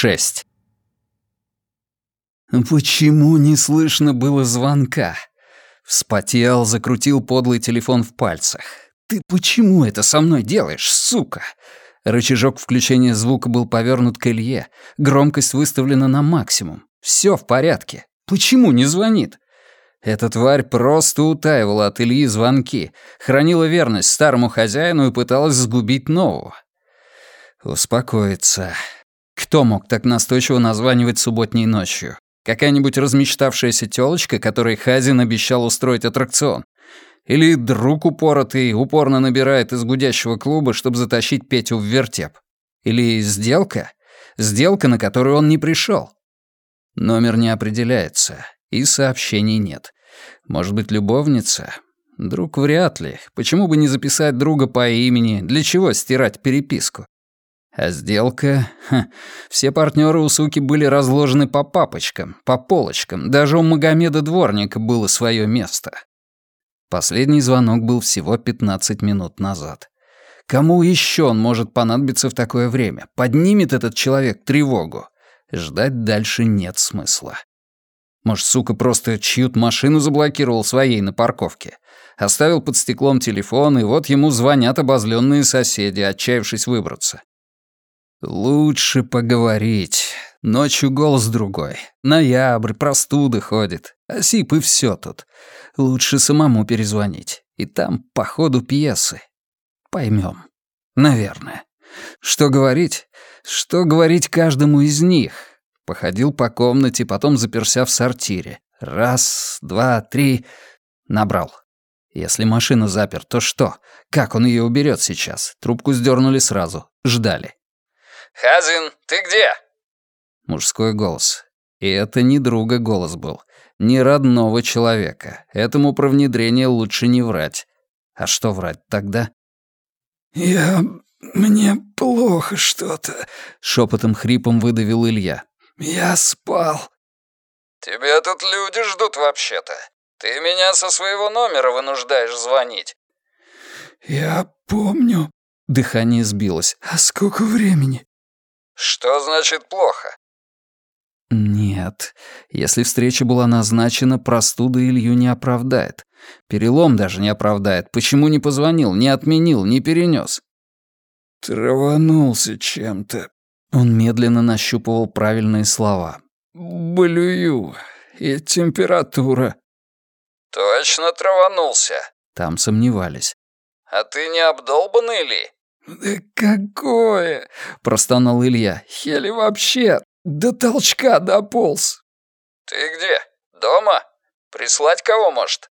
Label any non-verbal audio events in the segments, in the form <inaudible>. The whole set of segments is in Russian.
6. Почему не слышно было звонка? Вспотел, закрутил подлый телефон в пальцах. «Ты почему это со мной делаешь, сука?» Рычажок включения звука был повернут к Илье. Громкость выставлена на максимум. Все в порядке. Почему не звонит? Эта тварь просто утаивала от Ильи звонки, хранила верность старому хозяину и пыталась сгубить нового. Успокоиться. Кто мог так настойчиво названивать субботней ночью? Какая-нибудь размечтавшаяся тёлочка, которой Хазин обещал устроить аттракцион? Или друг упоротый упорно набирает из гудящего клуба, чтобы затащить Петю в вертеп? Или сделка? Сделка, на которую он не пришел. Номер не определяется, и сообщений нет. Может быть, любовница? Друг вряд ли. Почему бы не записать друга по имени? Для чего стирать переписку? А сделка... Ха, все партнеры у суки были разложены по папочкам, по полочкам. Даже у Магомеда Дворника было свое место. Последний звонок был всего 15 минут назад. Кому еще он может понадобиться в такое время? Поднимет этот человек тревогу? Ждать дальше нет смысла. Может, сука просто чью-то машину заблокировал своей на парковке. Оставил под стеклом телефон, и вот ему звонят обозленные соседи, отчаявшись выбраться. Лучше поговорить. Ночью голос другой. Ноябрь, простуда ходит. Осип и все тут. Лучше самому перезвонить. И там по ходу пьесы. Поймем. Наверное. Что говорить? Что говорить каждому из них? Походил по комнате, потом заперся в сортире. Раз, два, три. Набрал. Если машина запер, то что? Как он ее уберет сейчас? Трубку сдернули сразу. Ждали. «Хазин, ты где?» Мужской голос. И это не друга голос был, не родного человека. Этому про внедрение лучше не врать. А что врать тогда? «Я... мне плохо что-то», — шепотом хрипом выдавил Илья. «Я спал». «Тебя тут люди ждут вообще-то. Ты меня со своего номера вынуждаешь звонить». «Я помню». Дыхание сбилось. «А сколько времени?» «Что значит плохо?» Нет, если встреча была назначена, простуда Илью не оправдает. Перелом даже не оправдает. Почему не позвонил, не отменил, не перенес? Траванулся чем-то. Он медленно нащупывал правильные слова. Блюю. И температура. Точно траванулся? Там сомневались. А ты не обдолбанный ли? «Да какое!» — простонал Илья. «Хели вообще до толчка дополз». «Ты где? Дома? Прислать кого, может?»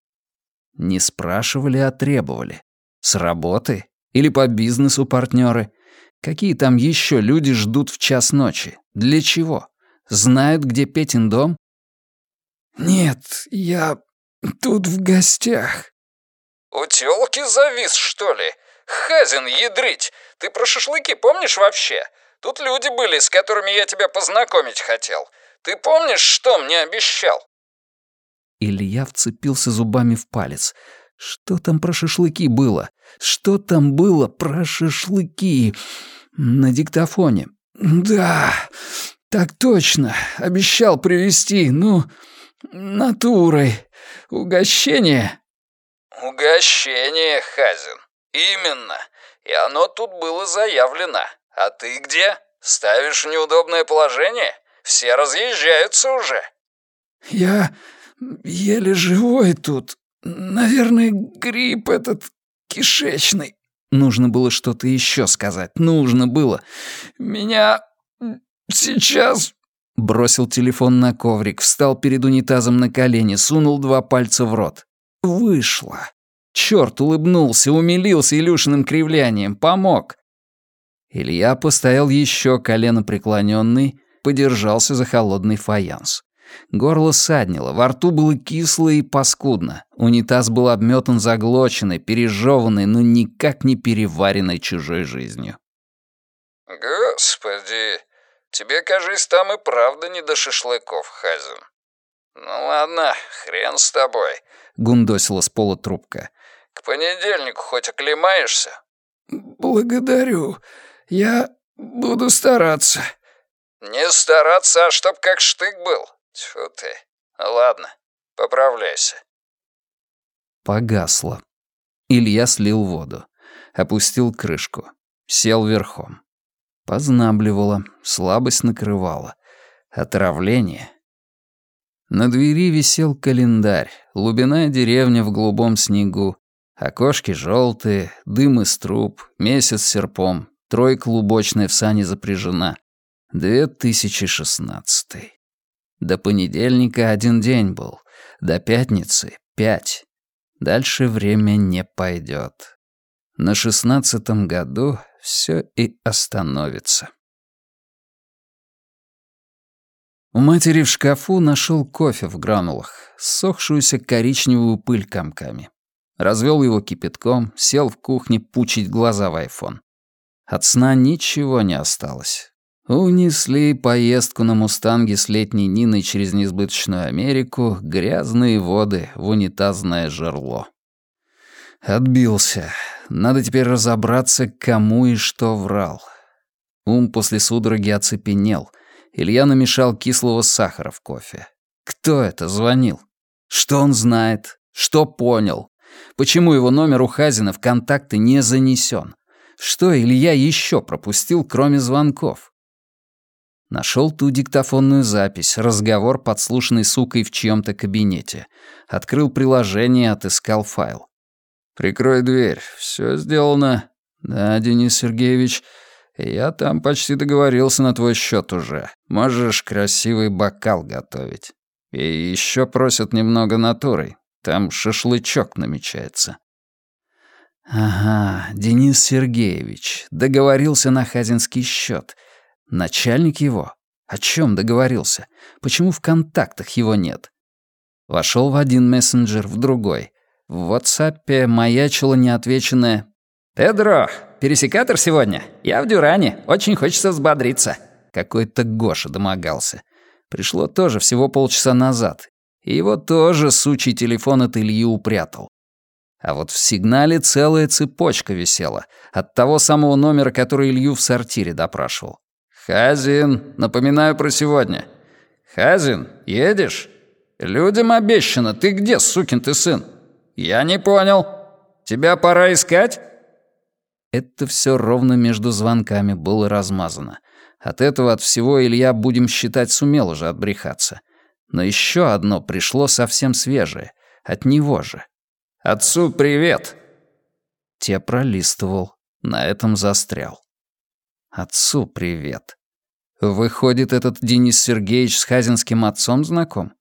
Не спрашивали, а требовали. С работы? Или по бизнесу партнеры? Какие там еще люди ждут в час ночи? Для чего? Знают, где Петин дом? «Нет, я тут в гостях». «У тёлки завис, что ли? Хазин, ядрить! Ты про шашлыки помнишь вообще? Тут люди были, с которыми я тебя познакомить хотел. Ты помнишь, что мне обещал?» Илья вцепился зубами в палец. Что там про шашлыки было? Что там было про шашлыки? На диктофоне. «Да, так точно. Обещал привезти, ну, натурой. Угощение». «Угощение, Хазин. «Именно. И оно тут было заявлено. А ты где? Ставишь неудобное положение? Все разъезжаются уже». «Я еле живой тут. Наверное, грипп этот кишечный». Нужно было что-то еще сказать. Нужно было. «Меня сейчас...» Бросил телефон на коврик, встал перед унитазом на колени, сунул два пальца в рот. Вышло. Черт улыбнулся, умилился Илюшиным кривлянием, помог. Илья постоял еще колено преклоненный, подержался за холодный фаянс. Горло саднило, во рту было кисло и паскудно. Унитаз был обметан заглоченной, пережеванной, но никак не переваренной чужой жизнью. «Господи, тебе, кажись, там и правда не до шашлыков, Хазин. Ну ладно, хрен с тобой», — гундосила с пола трубка. К понедельнику хоть оклемаешься?» «Благодарю. Я буду стараться». Не стараться, а чтоб как штык был. Тьфу ты. Ладно, поправляйся. Погасло. Илья слил воду. Опустил крышку. Сел верхом. Познабливало, слабость накрывала. Отравление. На двери висел календарь, лубиная деревня в голубом снегу, окошки желтые, дым из труб, месяц серпом, тройка лубочная в сане запряжена. 2016. До понедельника один день был, до пятницы — пять. Дальше время не пойдет. На шестнадцатом году все и остановится. У матери в шкафу нашел кофе в гранулах, сохшуюся коричневую пыль комками. Развел его кипятком, сел в кухне пучить глаза в айфон. От сна ничего не осталось. Унесли поездку на «Мустанге» с летней Ниной через несбыточную Америку, грязные воды в унитазное жерло. Отбился. Надо теперь разобраться, кому и что врал. Ум после судороги оцепенел. Илья намешал кислого сахара в кофе. Кто это звонил? Что он знает? Что понял? Почему его номер у Хазина в контакты не занесен? Что Илья еще пропустил, кроме звонков? Нашел ту диктофонную запись, разговор, подслушанный сукой в чьем-то кабинете. Открыл приложение, отыскал файл. «Прикрой дверь. Все сделано. Да, Денис Сергеевич, я там почти договорился на твой счет уже. Можешь красивый бокал готовить. И еще просят немного натурой. Там шашлычок намечается». «Ага, Денис Сергеевич. Договорился на хазинский счет. Начальник его? О чем договорился? Почему в контактах его нет? Вошел в один мессенджер, в другой. В WhatsApp маячило неотвеченное «Педро, пересекатор сегодня? Я в Дюране, очень хочется взбодриться». Какой-то Гоша домогался. Пришло тоже всего полчаса назад. Его тоже сучий телефон от Ильи упрятал. А вот в сигнале целая цепочка висела от того самого номера, который Илью в сортире допрашивал. «Хазин, напоминаю про сегодня. Хазин, едешь? Людям обещано. Ты где, сукин ты сын? Я не понял. Тебя пора искать?» Это все ровно между звонками было размазано. От этого от всего Илья, будем считать, сумел уже отбрехаться. Но еще одно пришло совсем свежее. От него же. «Отцу привет!» Те пролистывал. На этом застрял. Отцу привет. Выходит, этот Денис Сергеевич с Хазинским отцом знаком?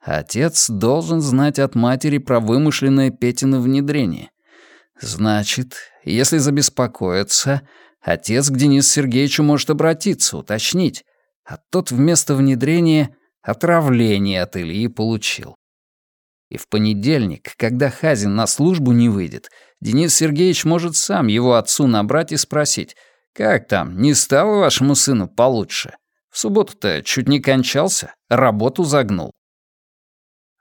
Отец должен знать от матери про вымышленное Петино внедрение. Значит, если забеспокоиться, отец к Денису Сергеевичу может обратиться, уточнить, а тот вместо внедрения отравление от Ильи получил. И в понедельник, когда Хазин на службу не выйдет, Денис Сергеевич может сам его отцу набрать и спросить — «Как там, не стало вашему сыну получше? В субботу-то чуть не кончался, работу загнул».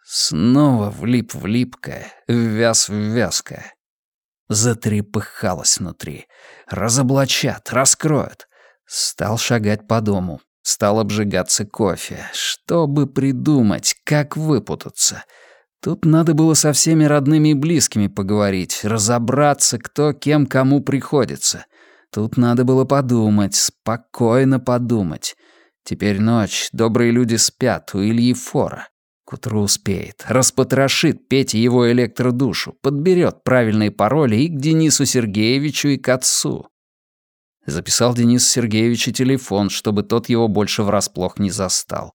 Снова влип в липкое, ввяз в вязкое. Затрепыхалось внутри. Разоблачат, раскроют. Стал шагать по дому. Стал обжигаться кофе. Чтобы придумать, как выпутаться. Тут надо было со всеми родными и близкими поговорить, разобраться, кто кем кому приходится. Тут надо было подумать, спокойно подумать. Теперь ночь, добрые люди спят, у Ильи фора. К утру успеет, распотрошит Пете его электродушу, подберет правильные пароли и к Денису Сергеевичу, и к отцу. Записал Денису Сергеевичу телефон, чтобы тот его больше врасплох не застал.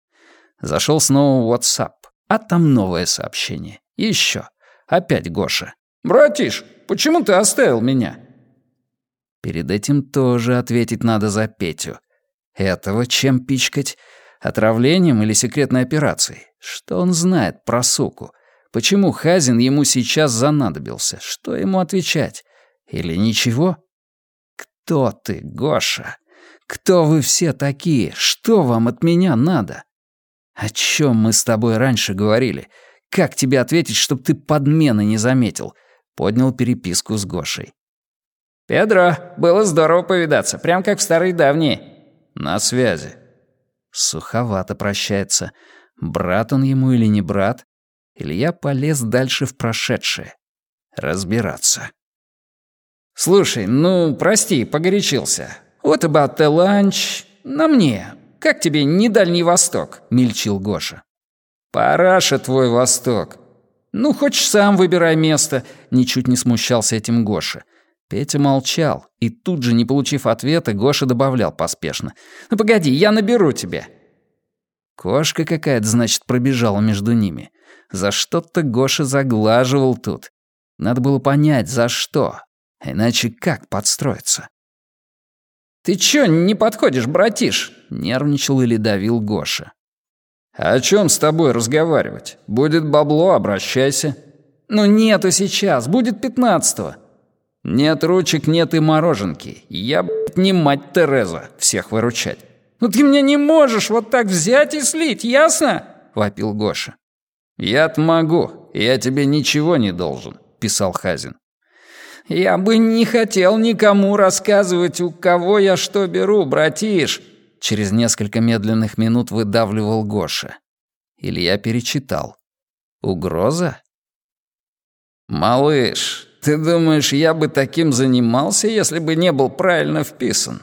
Зашел снова в WhatsApp, а там новое сообщение. Еще. Опять Гоша. «Братиш, почему ты оставил меня?» Перед этим тоже ответить надо за Петю. Этого чем пичкать? Отравлением или секретной операцией? Что он знает про суку? Почему Хазин ему сейчас занадобился? Что ему отвечать? Или ничего? Кто ты, Гоша? Кто вы все такие? Что вам от меня надо? О чем мы с тобой раньше говорили? Как тебе ответить, чтоб ты подмены не заметил? Поднял переписку с Гошей. «Педро, было здорово повидаться, прям как в старые давние». «На связи». Суховато прощается. Брат он ему или не брат? Илья полез дальше в прошедшее. Разбираться. «Слушай, ну, прости, погорячился. What about the lunch? На мне. Как тебе не Дальний Восток?» — мельчил Гоша. «Параша твой Восток. Ну, хочешь сам выбирай место», — ничуть не смущался этим Гоша. Петя молчал, и тут же, не получив ответа, Гоша добавлял поспешно. «Ну погоди, я наберу тебе». Кошка какая-то, значит, пробежала между ними. За что-то Гоша заглаживал тут. Надо было понять, за что. Иначе как подстроиться? «Ты чё не подходишь, братиш?» — нервничал или давил Гоша. «О чем с тобой разговаривать? Будет бабло, обращайся». «Ну нету сейчас, будет пятнадцатого». «Нет ручек, нет и мороженки. Я, блядь, не мать Тереза, всех выручать». «Ну ты меня не можешь вот так взять и слить, ясно?» — вопил Гоша. «Я-то могу, я тебе ничего не должен», — писал Хазин. «Я бы не хотел никому рассказывать, у кого я что беру, братиш», — через несколько медленных минут выдавливал Гоша. Илья перечитал. «Угроза?» «Малыш, ты думаешь, я бы таким занимался, если бы не был правильно вписан?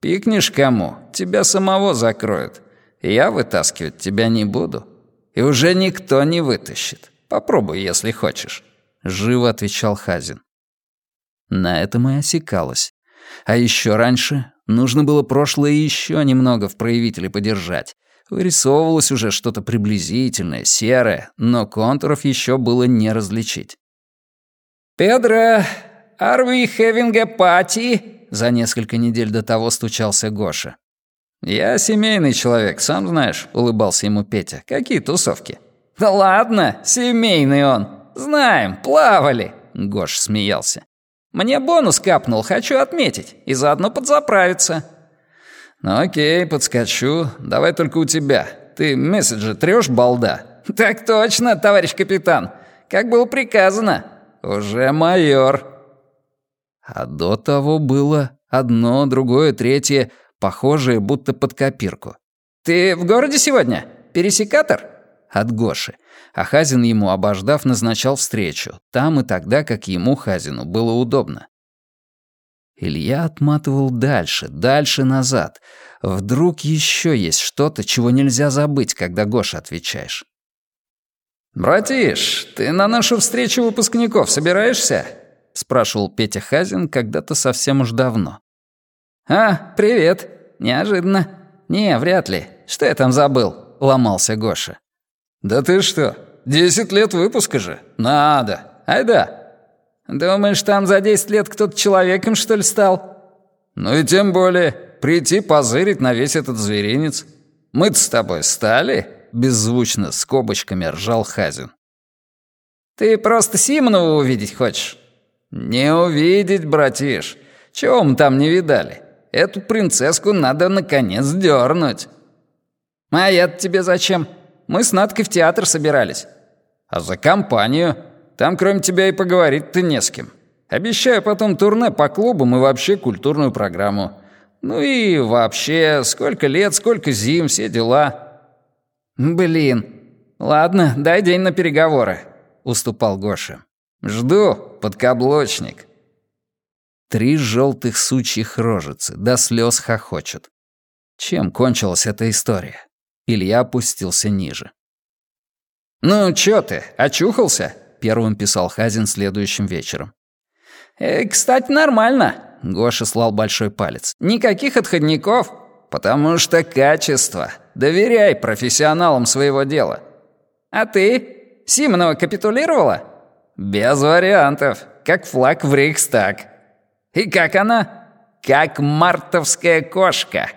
Пикнешь кому, тебя самого закроют. Я вытаскивать тебя не буду. И уже никто не вытащит. Попробуй, если хочешь», — живо отвечал Хазин. На этом и осекалось. А еще раньше нужно было прошлое еще немного в проявителе подержать. Вырисовывалось уже что-то приблизительное, серое, но контуров еще было не различить. «Педро, are we having a party?» За несколько недель до того стучался Гоша. «Я семейный человек, сам знаешь», — улыбался ему Петя. «Какие тусовки?» «Да ладно, семейный он. Знаем, плавали», — Гош смеялся. «Мне бонус капнул, хочу отметить, и заодно подзаправиться». «Ну окей, подскочу. Давай только у тебя. Ты месседжи трёшь, балда?» <laughs> «Так точно, товарищ капитан. Как было приказано». «Уже майор». А до того было одно, другое, третье, похожее будто под копирку. «Ты в городе сегодня? Пересекатор?» От Гоши. А Хазин ему, обождав, назначал встречу. Там и тогда, как ему, Хазину, было удобно. Илья отматывал дальше, дальше назад. Вдруг еще есть что-то, чего нельзя забыть, когда Гоша отвечаешь. «Братиш, ты на нашу встречу выпускников собираешься?» — спрашивал Петя Хазин когда-то совсем уж давно. «А, привет. Неожиданно. Не, вряд ли. Что я там забыл?» — ломался Гоша. «Да ты что, десять лет выпуска же. Надо. Айда». «Думаешь, там за десять лет кто-то человеком, что ли, стал?» «Ну и тем более. Прийти позырить на весь этот зверинец. Мы-то с тобой стали?» беззвучно скобочками ржал Хазин. «Ты просто Симонова увидеть хочешь?» «Не увидеть, братиш. Чего мы там не видали? Эту принцесску надо наконец дернуть». «А я тебе зачем? Мы с Надкой в театр собирались». «А за компанию. Там кроме тебя и поговорить-то не с кем. Обещаю потом турне по клубам и вообще культурную программу. Ну и вообще, сколько лет, сколько зим, все дела». «Блин. Ладно, дай день на переговоры», — уступал Гоша. «Жду, подкаблучник». Три желтых сучьих рожицы, до слез хохочут. Чем кончилась эта история? Илья опустился ниже. «Ну, чё ты, очухался?» — первым писал Хазин следующим вечером. «Э, «Кстати, нормально», — Гоша слал большой палец. «Никаких отходников». «Потому что качество. Доверяй профессионалам своего дела». «А ты? Симонова капитулировала?» «Без вариантов. Как флаг в Рейхстаг». «И как она?» «Как мартовская кошка».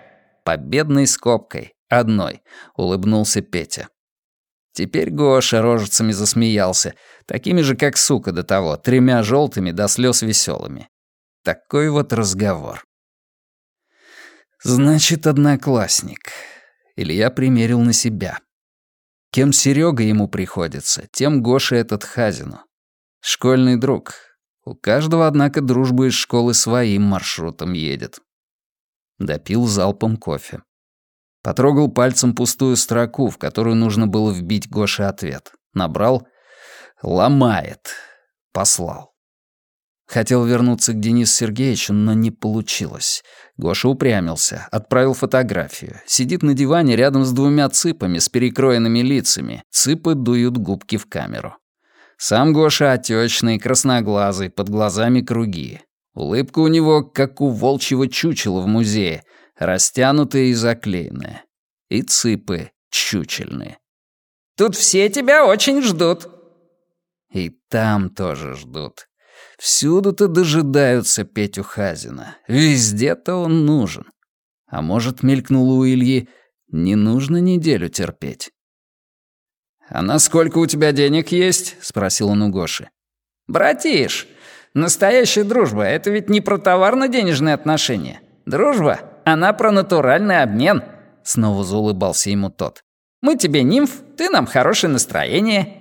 Победной скобкой. Одной. Улыбнулся Петя. Теперь Гоша рожицами засмеялся, такими же, как сука до того, тремя желтыми до слез веселыми. Такой вот разговор. Значит, одноклассник. Илья примерил на себя. Кем Серега ему приходится, тем Гоша этот Хазину. Школьный друг. У каждого, однако, дружба из школы своим маршрутом едет. Допил залпом кофе. Потрогал пальцем пустую строку, в которую нужно было вбить Гоше ответ. Набрал «Ломает». Послал. Хотел вернуться к Денису Сергеевичу, но не получилось. Гоша упрямился, отправил фотографию. Сидит на диване рядом с двумя цыпами с перекроенными лицами. Цыпы дуют губки в камеру. Сам Гоша отечный, красноглазый, под глазами круги. Улыбка у него, как у волчьего чучела в музее, растянутая и заклеенная. И цыпы чучельные. «Тут все тебя очень ждут». И там тоже ждут. Всюду-то дожидаются Петю Хазина. Везде-то он нужен. А может, мелькнуло у Ильи, не нужно неделю терпеть. «А насколько у тебя денег есть?» — спросил он у Гоши. «Братиш, настоящая дружба — это ведь не про товарно-денежные отношения. Дружба, она про натуральный обмен», — снова заулыбался ему тот. «Мы тебе нимф, ты нам хорошее настроение».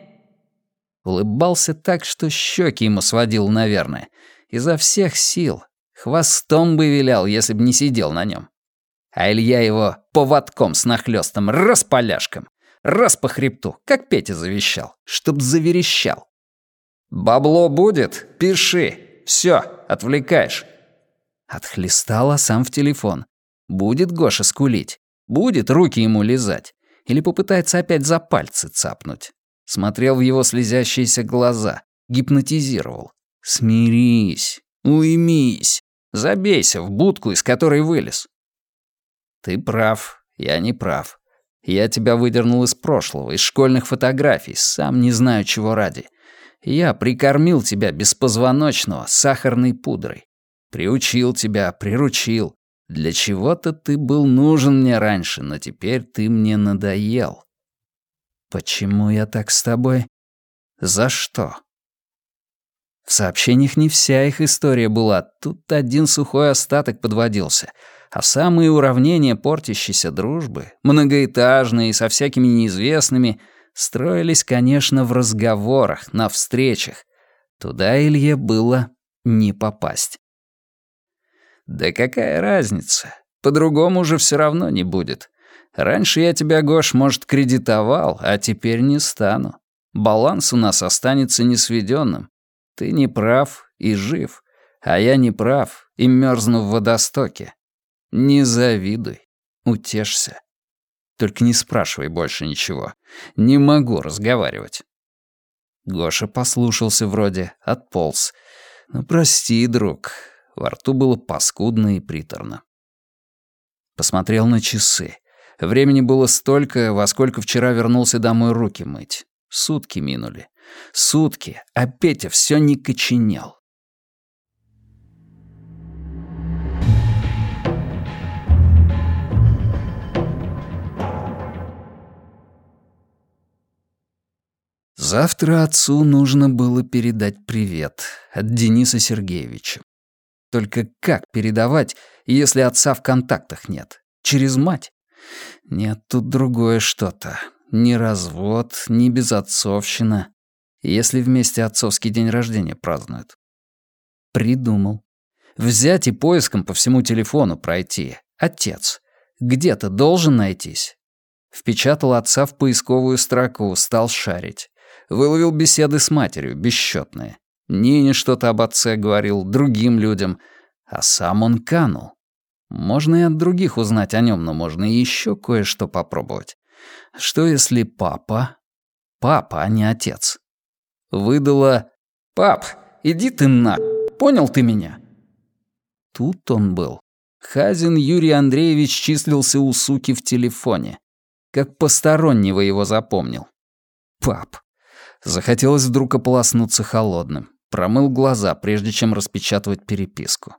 Улыбался так, что щеки ему сводил, наверное. Изо всех сил. Хвостом бы вилял, если бы не сидел на нем. А Илья его поводком с нахлёстом, раз поляшком, раз по хребту, как Петя завещал, чтоб заверещал. «Бабло будет? Пиши. Все, отвлекаешь». Отхлестала сам в телефон. Будет Гоша скулить. Будет руки ему лизать. Или попытается опять за пальцы цапнуть. Смотрел в его слезящиеся глаза. Гипнотизировал. «Смирись. Уймись. Забейся в будку, из которой вылез». «Ты прав. Я не прав. Я тебя выдернул из прошлого, из школьных фотографий, сам не знаю чего ради. Я прикормил тебя беспозвоночного сахарной пудрой. Приучил тебя, приручил. Для чего-то ты был нужен мне раньше, но теперь ты мне надоел. Почему я так с тобой? За что? В сообщениях не вся их история была, тут один сухой остаток подводился, а самые уравнения портящейся дружбы, многоэтажные со всякими неизвестными, строились, конечно, в разговорах, на встречах. Туда Илье было не попасть. Да какая разница? По-другому уже все равно не будет. Раньше я тебя, Гош, может, кредитовал, а теперь не стану. Баланс у нас останется несведенным. Ты не прав и жив, а я не прав и мерзну в водостоке. Не завидуй, утешься. Только не спрашивай больше ничего. Не могу разговаривать. Гоша послушался вроде, отполз. Ну, прости, друг. Во рту было паскудно и приторно. Посмотрел на часы. Времени было столько, во сколько вчера вернулся домой руки мыть. Сутки минули. Сутки, а Петя все не коченел. Завтра отцу нужно было передать привет от Дениса Сергеевича. Только как передавать, если отца в контактах нет? Через мать? Нет, тут другое что-то. Ни развод, ни безотцовщина. Если вместе отцовский день рождения празднуют. Придумал. Взять и поиском по всему телефону пройти. Отец. Где-то должен найтись. Впечатал отца в поисковую строку, стал шарить. Выловил беседы с матерью, бесчетные. Нине что-то об отце говорил, другим людям. А сам он канул. Можно и от других узнать о нем, но можно и еще кое-что попробовать. Что если папа? Папа, а не отец. Выдала «Пап, иди ты на... Понял ты меня?» Тут он был. Хазин Юрий Андреевич числился у суки в телефоне. Как постороннего его запомнил. Пап. Захотелось вдруг ополоснуться холодным. Промыл глаза, прежде чем распечатывать переписку.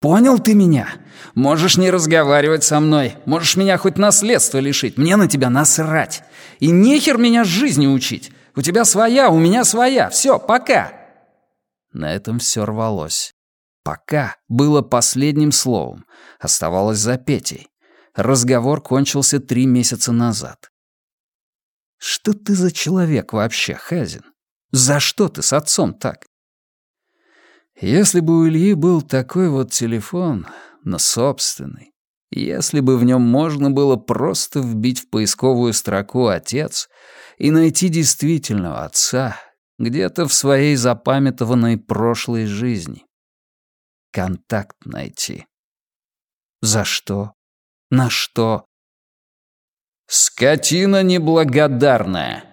Понял ты меня? Можешь не разговаривать со мной, можешь меня хоть наследство лишить, мне на тебя насрать. И нехер меня жизни учить. У тебя своя, у меня своя. Все, пока. На этом все рвалось. «Пока» было последним словом. Оставалось за Петей. Разговор кончился три месяца назад. «Что ты за человек вообще, Хазин? За что ты с отцом так? Если бы у Ильи был такой вот телефон, но собственный, Если бы в нем можно было просто вбить в поисковую строку «отец» и найти действительного отца где-то в своей запамятованной прошлой жизни. Контакт найти. За что? На что? «Скотина неблагодарная!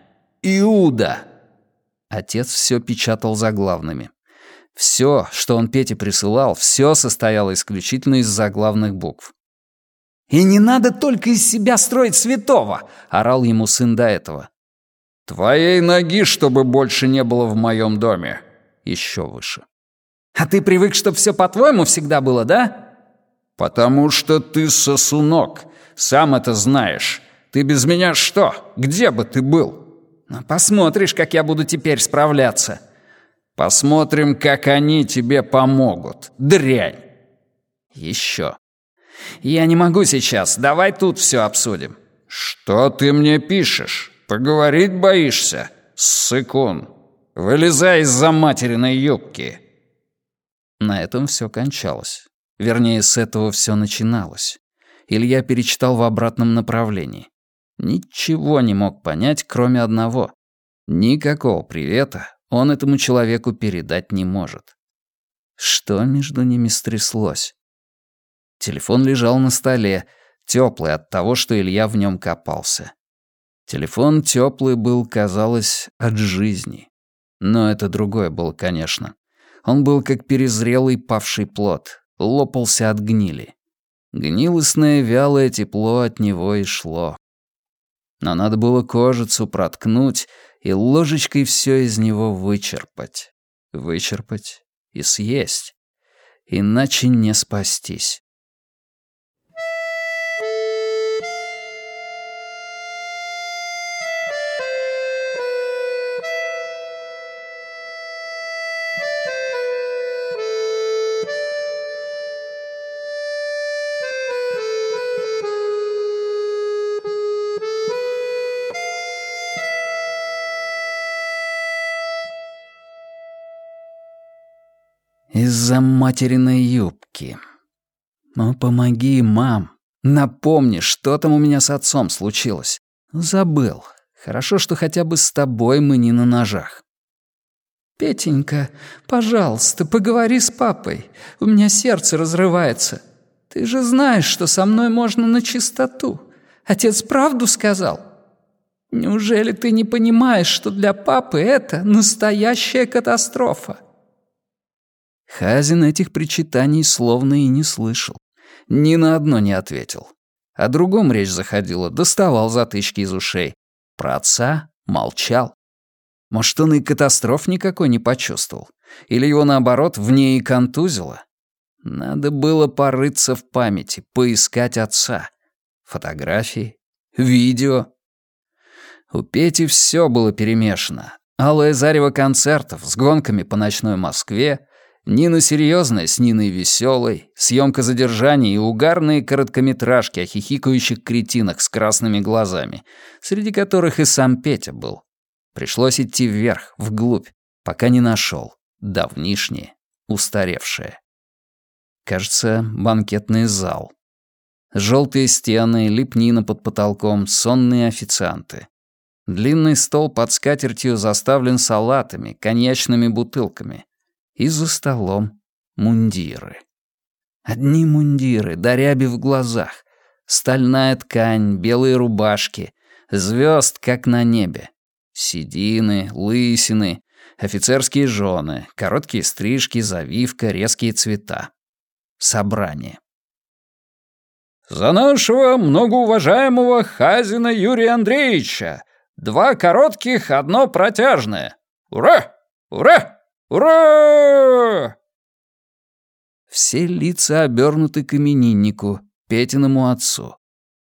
Иуда!» Отец все печатал заглавными. Все, что он Пете присылал, все состояло исключительно из заглавных букв. «И не надо только из себя строить святого!» — орал ему сын до этого. «Твоей ноги, чтобы больше не было в моем доме!» Еще выше. «А ты привык, чтоб все по-твоему всегда было, да?» «Потому что ты сосунок. Сам это знаешь. Ты без меня что? Где бы ты был?» «Ну, «Посмотришь, как я буду теперь справляться». «Посмотрим, как они тебе помогут. Дрянь!» «Еще». «Я не могу сейчас. Давай тут все обсудим». «Что ты мне пишешь? Поговорить боишься? Сыкун. Вылезай из-за материной юбки». На этом все кончалось. Вернее, с этого все начиналось. Илья перечитал в обратном направлении. Ничего не мог понять, кроме одного. Никакого привета он этому человеку передать не может. Что между ними стряслось? Телефон лежал на столе, теплый от того, что Илья в нем копался. Телефон теплый был, казалось, от жизни. Но это другое было, конечно. Он был как перезрелый павший плод, лопался от гнили. Гнилостное вялое тепло от него и шло. Но надо было кожицу проткнуть и ложечкой все из него вычерпать. Вычерпать и съесть. Иначе не спастись. Из-за материной юбки. Ну, помоги, мам. Напомни, что там у меня с отцом случилось. Забыл. Хорошо, что хотя бы с тобой мы не на ножах. «Петенька, пожалуйста, поговори с папой. У меня сердце разрывается. Ты же знаешь, что со мной можно на чистоту. Отец правду сказал. Неужели ты не понимаешь, что для папы это настоящая катастрофа?» Хазин этих причитаний словно и не слышал. Ни на одно не ответил. О другом речь заходила, доставал затычки из ушей. Про отца молчал. Может, он и катастроф никакой не почувствовал? Или его, наоборот, в ней и контузило? Надо было порыться в памяти, поискать отца. Фотографии, видео. У Пети все было перемешано. Алое зарево концертов с гонками по ночной Москве, Нина серьезная с Ниной веселой, съемка задержаний и угарные короткометражки о хихикающих кретинах с красными глазами, среди которых и сам Петя был. Пришлось идти вверх, вглубь, пока не нашел. Давнишнее, устаревшее. Кажется, банкетный зал. Желтые стены, лепнина под потолком, сонные официанты. Длинный стол под скатертью заставлен салатами, коньячными бутылками — и за столом мундиры. Одни мундиры, до ряби в глазах. Стальная ткань, белые рубашки, звезд, как на небе. Седины, лысины, офицерские жены, короткие стрижки, завивка, резкие цвета. Собрание. «За нашего многоуважаемого Хазина Юрия Андреевича! Два коротких, одно протяжное! Ура! Ура!» «Ура!» Все лица обернуты к имениннику, Петиному отцу.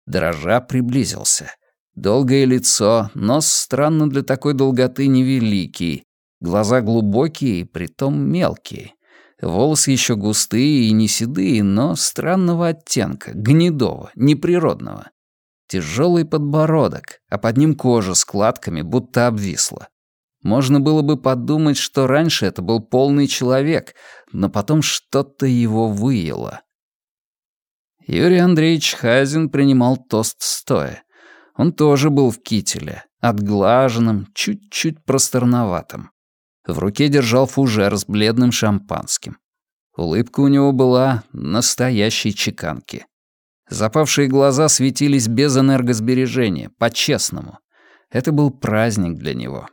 Дрожа приблизился. Долгое лицо, нос странно для такой долготы невеликий, глаза глубокие притом мелкие. Волосы еще густые и не седые, но странного оттенка, гнедого, неприродного. Тяжелый подбородок, а под ним кожа складками, будто обвисла. Можно было бы подумать, что раньше это был полный человек, но потом что-то его выело. Юрий Андреевич Хазин принимал тост стоя. Он тоже был в кителе, отглаженном, чуть-чуть просторноватым. В руке держал фужер с бледным шампанским. Улыбка у него была настоящей чеканки. Запавшие глаза светились без энергосбережения, по-честному. Это был праздник для него.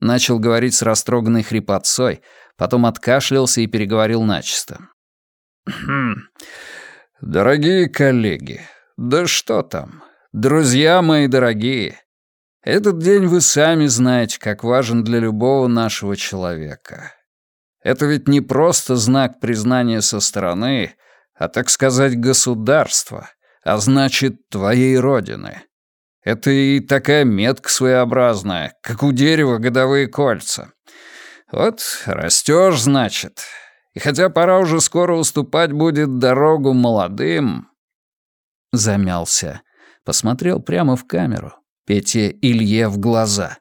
Начал говорить с растроганной хрипотцой, потом откашлялся и переговорил начисто. «Хм, дорогие коллеги, да что там, друзья мои дорогие, этот день вы сами знаете, как важен для любого нашего человека. Это ведь не просто знак признания со стороны, а, так сказать, государства, а значит, твоей родины. Это и такая метка своеобразная, как у дерева годовые кольца. Вот растешь, значит. И хотя пора уже скоро уступать будет дорогу молодым... Замялся. Посмотрел прямо в камеру. Петя Илье в глаза.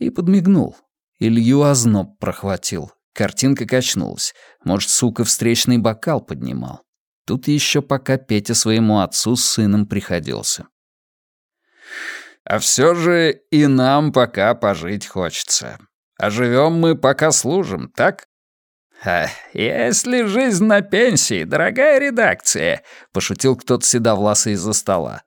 И подмигнул. Илью озноб прохватил. Картинка качнулась. Может, сука, встречный бокал поднимал. Тут еще пока Петя своему отцу с сыном приходился. А все же и нам пока пожить хочется. А живем мы, пока служим, так? «А если жизнь на пенсии, дорогая редакция?» — пошутил кто-то седовласый из-за стола.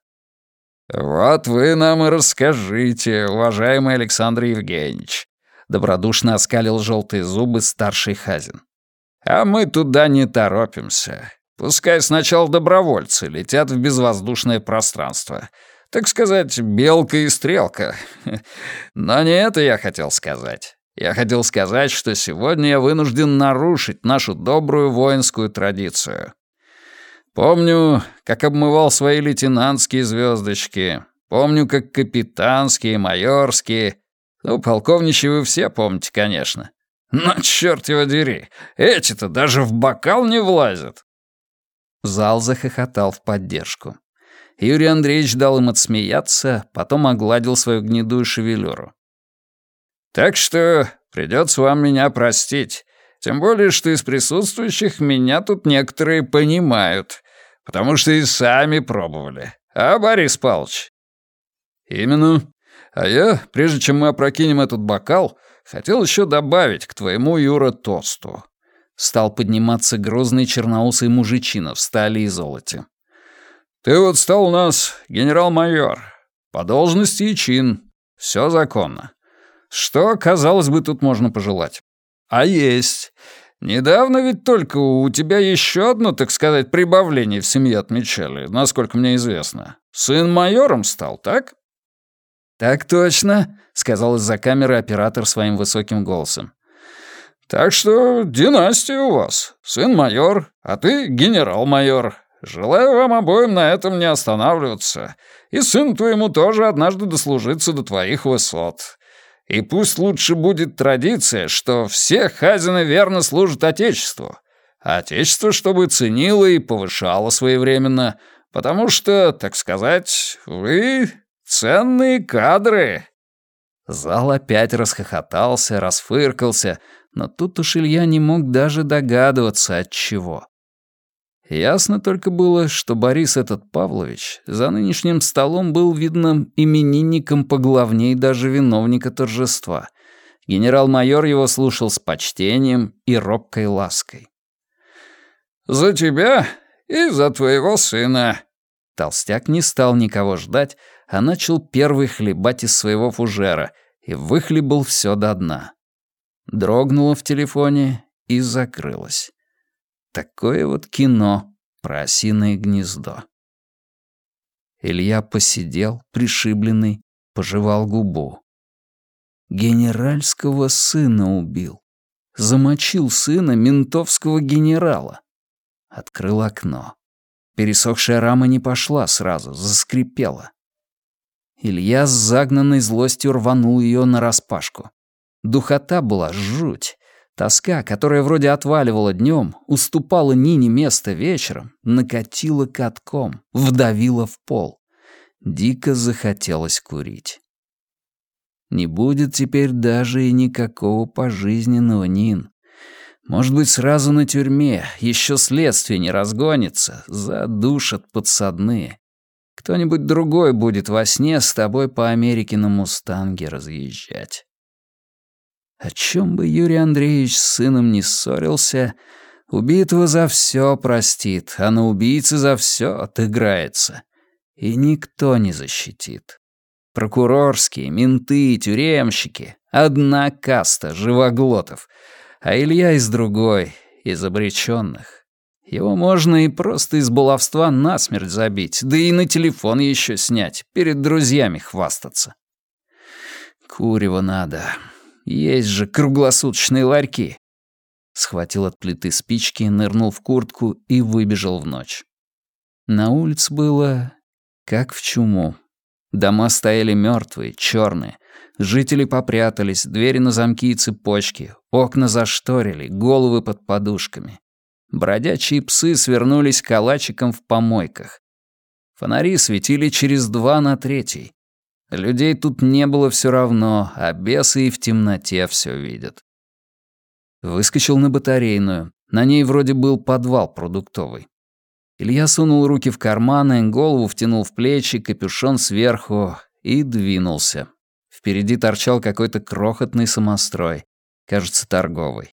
«Вот вы нам и расскажите, уважаемый Александр Евгеньевич», — добродушно оскалил желтые зубы старший Хазин. «А мы туда не торопимся. Пускай сначала добровольцы летят в безвоздушное пространство. Так сказать, белка и стрелка. Но не это я хотел сказать. Я хотел сказать, что сегодня я вынужден нарушить нашу добрую воинскую традицию. Помню, как обмывал свои лейтенантские звездочки. Помню, как капитанские, майорские. Ну, полковничьи вы все помните, конечно. Но черт его дери, эти-то даже в бокал не влазят. Зал захохотал в поддержку. Юрий Андреевич дал им отсмеяться, потом огладил свою гнедую шевелюру. «Так что придется вам меня простить. Тем более, что из присутствующих меня тут некоторые понимают, потому что и сами пробовали. А, Борис Павлович?» «Именно. А я, прежде чем мы опрокинем этот бокал, хотел еще добавить к твоему, Юра, тосту». Стал подниматься грозный черноусый мужичина в стали и золоте. «Ты вот стал у нас генерал-майор. По должности и чин. Все законно. Что, казалось бы, тут можно пожелать? А есть. Недавно ведь только у тебя еще одно, так сказать, прибавление в семье отмечали, насколько мне известно. Сын майором стал, так?» «Так точно», — сказал из-за камеры оператор своим высоким голосом. «Так что династия у вас. Сын майор, а ты генерал-майор. Желаю вам обоим на этом не останавливаться. И сын твоему тоже однажды дослужиться до твоих высот. И пусть лучше будет традиция, что все хазины верно служат Отечеству. Отечество, чтобы ценило и повышало своевременно, потому что, так сказать, вы ценные кадры». Зал опять расхохотался, расфыркался, но тут уж Илья не мог даже догадываться, от чего. Ясно только было, что Борис этот Павлович за нынешним столом был, видно, именинником поглавней даже виновника торжества. Генерал-майор его слушал с почтением и робкой лаской. «За тебя и за твоего сына». Толстяк не стал никого ждать, а начал первый хлебать из своего фужера и выхлебал все до дна. Дрогнуло в телефоне и закрылось. Такое вот кино про осиное гнездо. Илья посидел, пришибленный, пожевал губу. Генеральского сына убил. Замочил сына ментовского генерала. Открыл окно. Пересохшая рама не пошла сразу, заскрипела. Илья с загнанной злостью рванул ее нараспашку. Духота была жуть. Тоска, которая вроде отваливала днем, уступала Нине место вечером, накатила катком, вдавила в пол. Дико захотелось курить. Не будет теперь даже и никакого пожизненного, Нин. Может быть, сразу на тюрьме, еще следствие не разгонится, задушат подсадные. Кто-нибудь другой будет во сне с тобой по Америке на «Мустанге» разъезжать. О чем бы Юрий Андреевич с сыном не ссорился, убитого за все простит, а на убийце за все отыграется. И никто не защитит. Прокурорские, менты, тюремщики — одна каста живоглотов, а Илья из другой, из обреченных. Его можно и просто из баловства насмерть забить, да и на телефон еще снять, перед друзьями хвастаться. Курево надо. Есть же круглосуточные ларьки. Схватил от плиты спички, нырнул в куртку и выбежал в ночь. На улице было как в чуму. Дома стояли мертвые, черные. Жители попрятались, двери на замки и цепочки, окна зашторили, головы под подушками. Бродячие псы свернулись калачиком в помойках. Фонари светили через два на третий. Людей тут не было все равно, а бесы и в темноте все видят. Выскочил на батарейную. На ней вроде был подвал продуктовый. Илья сунул руки в карманы, голову втянул в плечи, капюшон сверху и двинулся. Впереди торчал какой-то крохотный самострой. Кажется, торговый.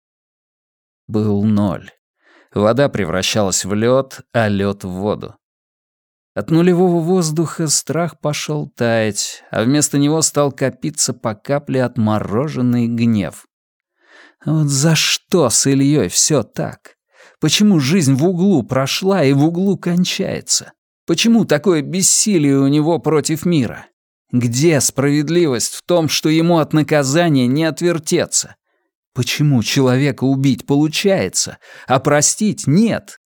Был ноль. Вода превращалась в лед, а лед в воду. От нулевого воздуха страх пошел таять, а вместо него стал копиться по капле отмороженный гнев. вот за что с Ильей все так? Почему жизнь в углу прошла и в углу кончается? Почему такое бессилие у него против мира? Где справедливость в том, что ему от наказания не отвертеться? Почему человека убить получается, а простить нет?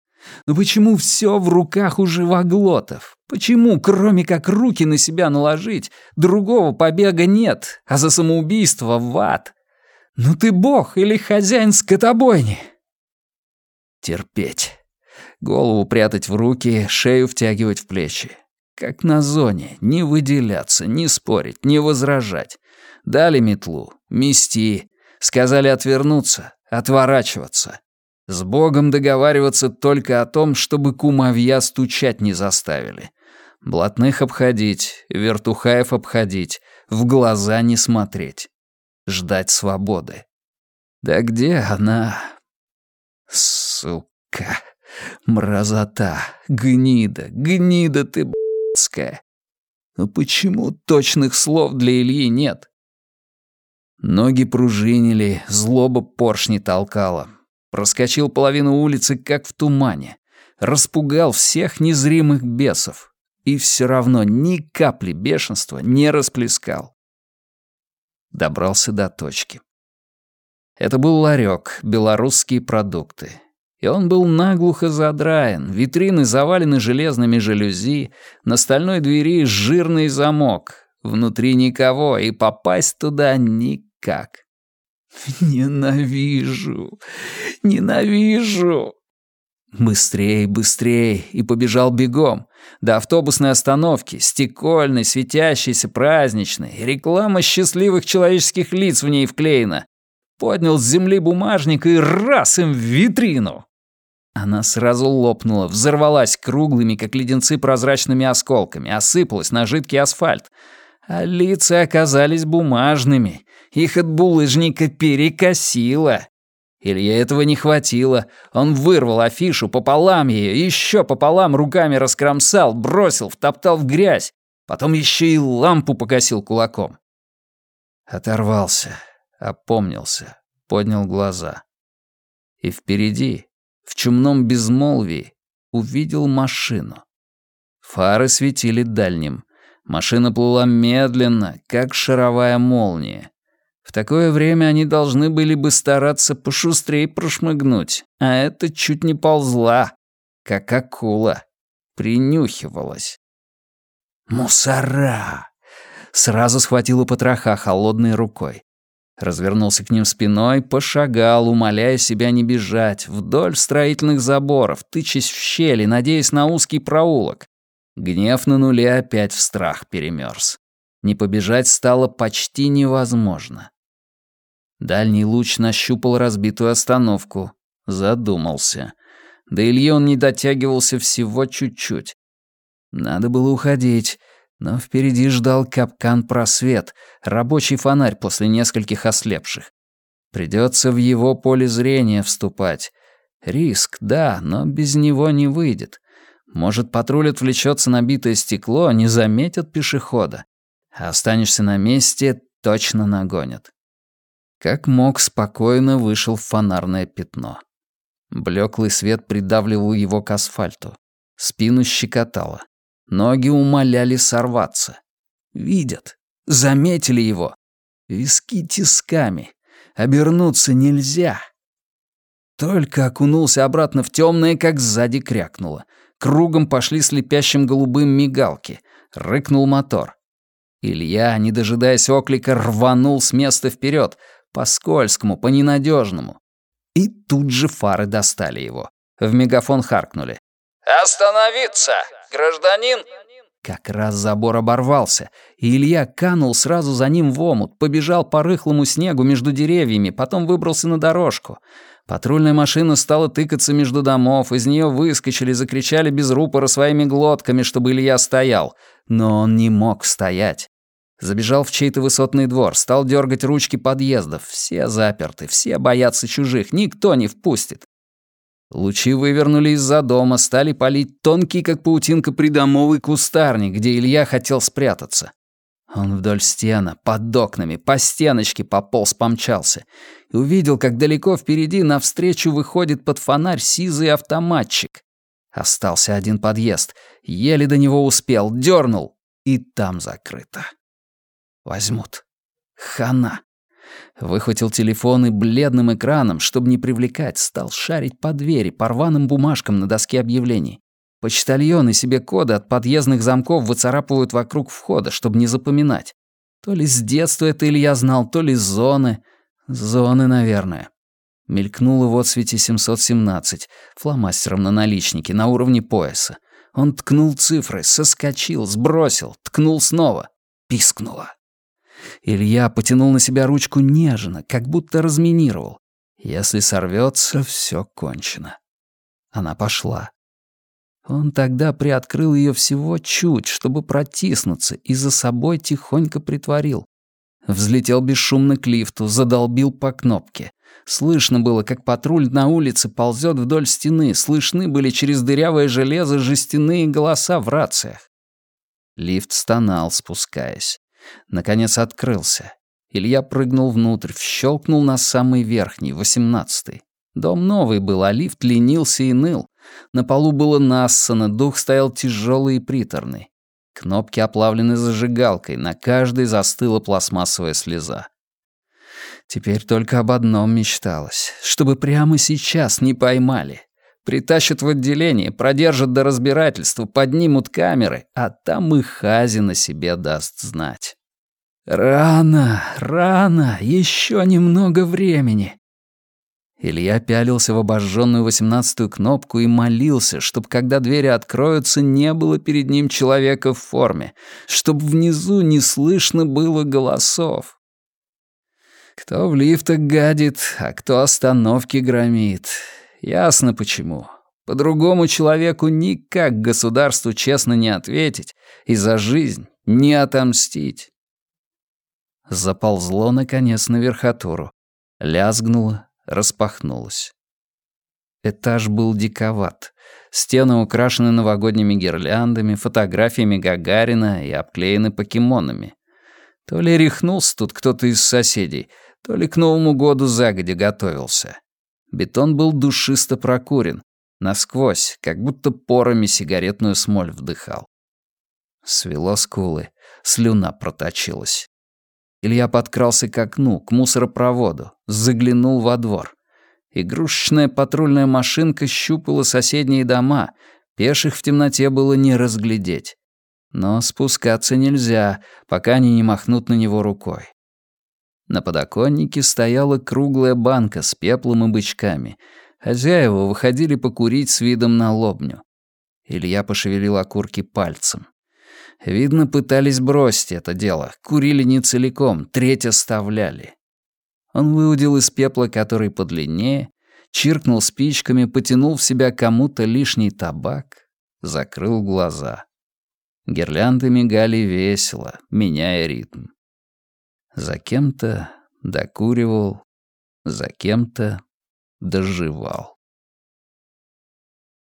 Но почему все в руках у живоглотов? Почему, кроме как руки на себя наложить, другого побега нет, а за самоубийство в ад? Ну ты бог или хозяин скотобойни? Терпеть. Голову прятать в руки, шею втягивать в плечи. Как на зоне, не выделяться, не спорить, не возражать. Дали метлу, мести. Сказали отвернуться, отворачиваться. С Богом договариваться только о том, чтобы кумовья стучать не заставили. Блатных обходить, вертухаев обходить, в глаза не смотреть. Ждать свободы. Да где она, Сука. Мразота. Гнида. Гнида ты, б***ская. Но почему точных слов для Ильи нет? Ноги пружинили, злоба поршни толкала. Проскочил половину улицы, как в тумане. Распугал всех незримых бесов. И все равно ни капли бешенства не расплескал. Добрался до точки. Это был ларек, белорусские продукты. И он был наглухо задраен, витрины завалены железными жалюзи, на стальной двери жирный замок, внутри никого, и попасть туда никак. <laughs> Ненавижу, ненавижу. Быстрей, быстрей, и побежал бегом. До автобусной остановки, стекольной, светящейся, праздничной. Реклама счастливых человеческих лиц в ней вклеена поднял с земли бумажник и раз им в витрину. Она сразу лопнула, взорвалась круглыми, как леденцы, прозрачными осколками, осыпалась на жидкий асфальт. А лица оказались бумажными. Их от булыжника перекосило. Илье этого не хватило. Он вырвал афишу, пополам ее, еще пополам руками раскромсал, бросил, втоптал в грязь. Потом еще и лампу покосил кулаком. Оторвался опомнился, поднял глаза. И впереди, в чумном безмолвии, увидел машину. Фары светили дальним. Машина плыла медленно, как шаровая молния. В такое время они должны были бы стараться пошустрее прошмыгнуть, а это чуть не ползла, как акула. Принюхивалась. «Мусора!» Сразу схватила потроха холодной рукой. Развернулся к ним спиной, пошагал, умоляя себя не бежать, вдоль строительных заборов, тычась в щели, надеясь на узкий проулок. Гнев на нуле опять в страх перемерз. Не побежать стало почти невозможно. Дальний луч нащупал разбитую остановку. Задумался. До Ильи он не дотягивался всего чуть-чуть. Надо было уходить, но впереди ждал капкан-просвет, рабочий фонарь после нескольких ослепших. Придется в его поле зрения вступать. Риск, да, но без него не выйдет. Может, патруль отвлечется на битое стекло, не заметят пешехода. А останешься на месте, точно нагонят. Как мог, спокойно вышел в фонарное пятно. Блеклый свет придавливал его к асфальту. Спину щекотало. Ноги умоляли сорваться. Видят. Заметили его. Виски тисками. Обернуться нельзя. Только окунулся обратно в темное, как сзади крякнуло. Кругом пошли слепящим голубым мигалки. Рыкнул мотор. Илья, не дожидаясь оклика, рванул с места вперед, по скользкому, по ненадежному. И тут же фары достали его. В мегафон харкнули. «Остановиться! Гражданин!» Как раз забор оборвался, и Илья канул сразу за ним в омут, побежал по рыхлому снегу между деревьями, потом выбрался на дорожку. Патрульная машина стала тыкаться между домов, из нее выскочили, закричали без рупора своими глотками, чтобы Илья стоял. Но он не мог стоять. Забежал в чей-то высотный двор, стал дергать ручки подъездов. Все заперты, все боятся чужих, никто не впустит. Лучи вывернули из-за дома, стали палить тонкий, как паутинка, придомовый кустарник, где Илья хотел спрятаться. Он вдоль стена, под окнами, по стеночке пополз помчался. И увидел, как далеко впереди навстречу выходит под фонарь сизый автоматчик. Остался один подъезд. Еле до него успел, дернул, и там закрыто. Возьмут. Хана. Выхватил телефон и бледным экраном, чтобы не привлекать, стал шарить по двери, по рваным бумажкам на доске объявлений. Почтальоны себе коды от подъездных замков выцарапывают вокруг входа, чтобы не запоминать. То ли с детства это Илья знал, то ли зоны. Зоны, наверное. Мелькнуло в отсвете 717, фломастером на наличнике, на уровне пояса. Он ткнул цифры, соскочил, сбросил, ткнул снова. Пискнуло. Илья потянул на себя ручку нежно, как будто разминировал. Если сорвется, все кончено. Она пошла. Он тогда приоткрыл ее всего чуть, чтобы протиснуться, и за собой тихонько притворил. Взлетел бесшумно к лифту, задолбил по кнопке. Слышно было, как патруль на улице ползет вдоль стены, слышны были через дырявое железо жестяные голоса в рациях. Лифт стонал, спускаясь. Наконец открылся. Илья прыгнул внутрь, щелкнул на самый верхний, восемнадцатый. Дом новый был, а лифт ленился и ныл. На полу было нассано, дух стоял тяжелый и приторный. Кнопки оплавлены зажигалкой, на каждой застыла пластмассовая слеза. Теперь только об одном мечталось, чтобы прямо сейчас не поймали. Притащат в отделение, продержат до разбирательства, поднимут камеры, а там и Хази на себе даст знать. Рано, рано, еще немного времени. Илья пялился в обожженную восемнадцатую кнопку и молился, чтобы, когда двери откроются, не было перед ним человека в форме, чтобы внизу не слышно было голосов. Кто в лифтах гадит, а кто остановки громит. Ясно почему. По-другому человеку никак государству честно не ответить и за жизнь не отомстить. Заползло, наконец, на верхотуру. Лязгнуло, распахнулось. Этаж был диковат. Стены украшены новогодними гирляндами, фотографиями Гагарина и обклеены покемонами. То ли рехнулся тут кто-то из соседей, то ли к Новому году загодя готовился. Бетон был душисто прокурен, насквозь, как будто порами сигаретную смоль вдыхал. Свело скулы, слюна проточилась. Илья подкрался к окну, к мусоропроводу, заглянул во двор. Игрушечная патрульная машинка щупала соседние дома, пеших в темноте было не разглядеть. Но спускаться нельзя, пока они не махнут на него рукой. На подоконнике стояла круглая банка с пеплом и бычками. Хозяева выходили покурить с видом на лобню. Илья пошевелил окурки пальцем. Видно, пытались бросить это дело. Курили не целиком, треть оставляли. Он выудил из пепла, который подлиннее, чиркнул спичками, потянул в себя кому-то лишний табак, закрыл глаза. Гирлянды мигали весело, меняя ритм. За кем-то докуривал, за кем-то доживал.